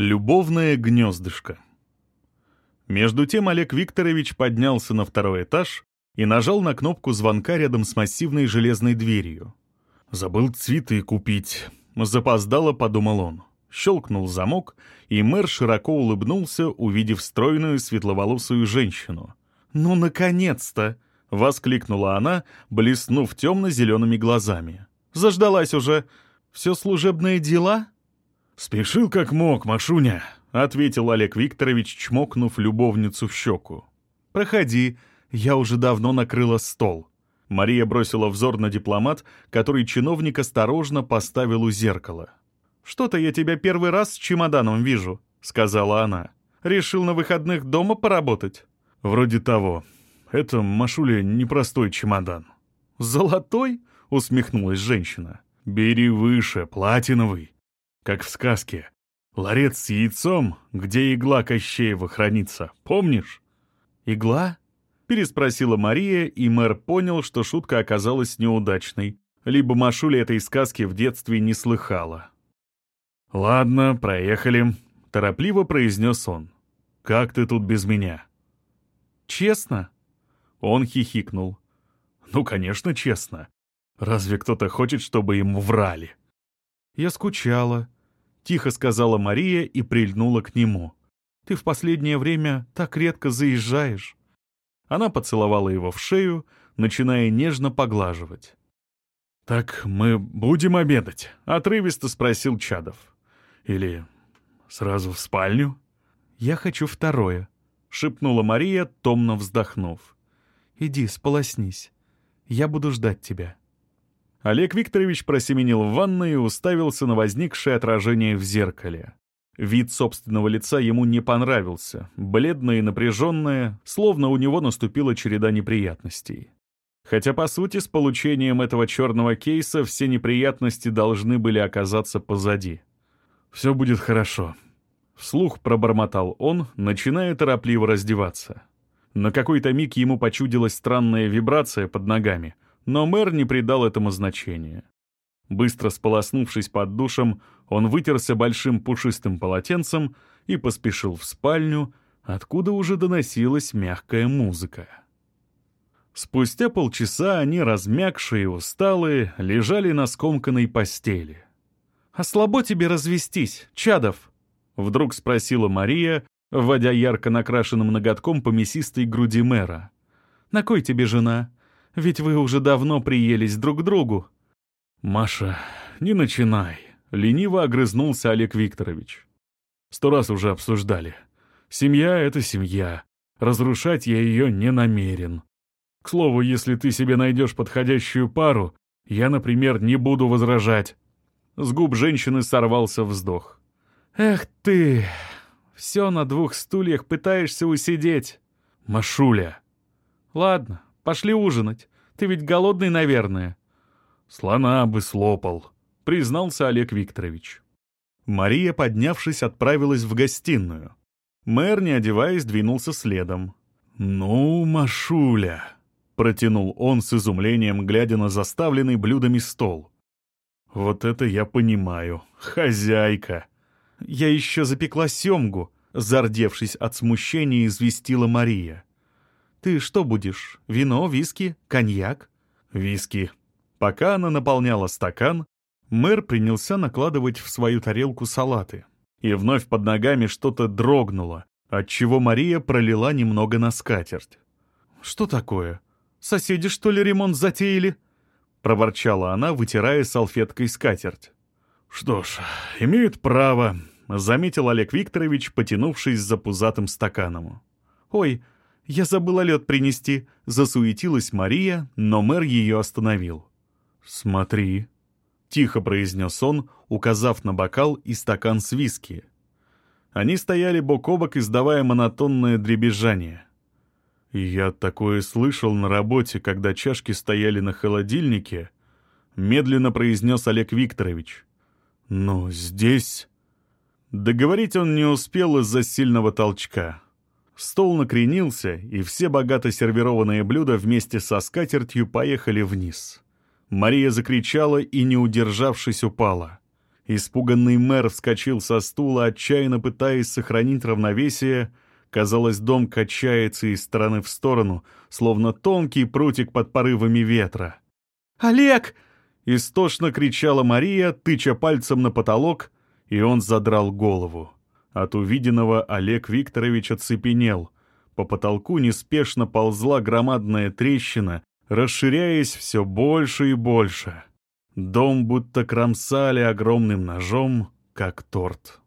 Любовное гнездышко. Между тем Олег Викторович поднялся на второй этаж и нажал на кнопку звонка рядом с массивной железной дверью. «Забыл цветы купить», — запоздало подумал он. Щелкнул замок, и мэр широко улыбнулся, увидев стройную светловолосую женщину. «Ну, наконец-то!» — воскликнула она, блеснув темно-зелеными глазами. «Заждалась уже. Все служебные дела?» «Спешил как мог, Машуня», — ответил Олег Викторович, чмокнув любовницу в щеку. «Проходи, я уже давно накрыла стол». Мария бросила взор на дипломат, который чиновник осторожно поставил у зеркала. «Что-то я тебя первый раз с чемоданом вижу», — сказала она. «Решил на выходных дома поработать?» «Вроде того. Это, Машуля, непростой чемодан». «Золотой?» — усмехнулась женщина. «Бери выше, платиновый. Как в сказке. Ларец с яйцом, где игла Кощеева хранится. Помнишь?» «Игла?» — переспросила Мария, и мэр понял, что шутка оказалась неудачной. Либо Машуля этой сказки в детстве не слыхала. «Ладно, проехали», — торопливо произнес он. «Как ты тут без меня?» «Честно?» Он хихикнул. «Ну, конечно, честно. Разве кто-то хочет, чтобы ему врали?» «Я скучала», — тихо сказала Мария и прильнула к нему. «Ты в последнее время так редко заезжаешь». Она поцеловала его в шею, начиная нежно поглаживать. «Так мы будем обедать?» — отрывисто спросил Чадов. «Или сразу в спальню?» «Я хочу второе», — шепнула Мария, томно вздохнув. «Иди, сполоснись. Я буду ждать тебя». Олег Викторович просеменил в ванной и уставился на возникшее отражение в зеркале. Вид собственного лица ему не понравился, бледное и напряженное, словно у него наступила череда неприятностей. Хотя, по сути, с получением этого черного кейса все неприятности должны были оказаться позади. «Все будет хорошо», — вслух пробормотал он, начиная торопливо раздеваться. На какой-то миг ему почудилась странная вибрация под ногами, но мэр не придал этому значения. Быстро сполоснувшись под душем, он вытерся большим пушистым полотенцем и поспешил в спальню, откуда уже доносилась мягкая музыка. Спустя полчаса они, размягшие и усталые, лежали на скомканной постели. «А слабо тебе развестись, Чадов?» — вдруг спросила Мария, вводя ярко накрашенным ноготком по мясистой груди мэра. «На кой тебе жена? Ведь вы уже давно приелись друг к другу». «Маша, не начинай», — лениво огрызнулся Олег Викторович. «Сто раз уже обсуждали. Семья — это семья. Разрушать я ее не намерен. К слову, если ты себе найдешь подходящую пару, я, например, не буду возражать». С губ женщины сорвался вздох. «Эх ты! Все на двух стульях пытаешься усидеть. Машуля!» «Ладно, Пошли ужинать. Ты ведь голодный, наверное». «Слона бы слопал», — признался Олег Викторович. Мария, поднявшись, отправилась в гостиную. Мэр, не одеваясь, двинулся следом. «Ну, Машуля», — протянул он с изумлением, глядя на заставленный блюдами стол. «Вот это я понимаю. Хозяйка!» «Я еще запекла семгу», — зардевшись от смущения, известила Мария. «Ты что будешь? Вино, виски, коньяк?» «Виски». Пока она наполняла стакан, мэр принялся накладывать в свою тарелку салаты. И вновь под ногами что-то дрогнуло, отчего Мария пролила немного на скатерть. «Что такое? Соседи, что ли, ремонт затеяли?» — проворчала она, вытирая салфеткой скатерть. «Что ж, имеют право», — заметил Олег Викторович, потянувшись за пузатым стаканом. «Ой, «Я забыла лед принести», — засуетилась Мария, но мэр ее остановил. «Смотри», — тихо произнес он, указав на бокал и стакан с виски. Они стояли бок о бок, издавая монотонное дребезжание. «Я такое слышал на работе, когда чашки стояли на холодильнике», — медленно произнес Олег Викторович. «Но здесь...» Договорить он не успел из-за сильного толчка. Стол накренился, и все богато сервированные блюда вместе со скатертью поехали вниз. Мария закричала и, не удержавшись, упала. Испуганный мэр вскочил со стула, отчаянно пытаясь сохранить равновесие. Казалось, дом качается из стороны в сторону, словно тонкий прутик под порывами ветра. «Олег!» — истошно кричала Мария, тыча пальцем на потолок, и он задрал голову. От увиденного Олег Викторович оцепенел. По потолку неспешно ползла громадная трещина, расширяясь все больше и больше. Дом будто кромсали огромным ножом, как торт.